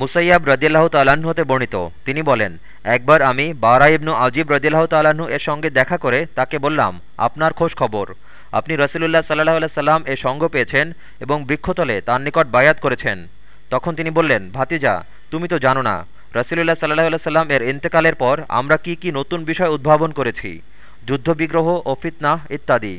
মুসাইয়াব রদিল্লাহ তাল্লাহ্ন হতে বর্ণিত। তিনি বলেন, একবার আমি বারা ইবনু আজিব রদিল্লাহ তাল্লাহ্ন এর সঙ্গে দেখা করে তাকে বললাম, আপনার খোঁজ খবর। আপনি রসিলুল্লাহ সাল্লাহ সাল্লাম এ সঙ্গ পেয়েছেন এবং বৃক্ষতলে তার নিকট বায়াত করেছেন। তখন তিনি বললেন, ভাতিজা, তুমি তো জানো না, রসিলুল্লাহ সাল্লাহ সাল্লাম এর ইন্তেকালের পর আমরা কি কি নতুন বিষয় উদ্ভাবন করেছি? যুদ্ধবিগ্রহ ও ফিতনাহ ইত্যাদি।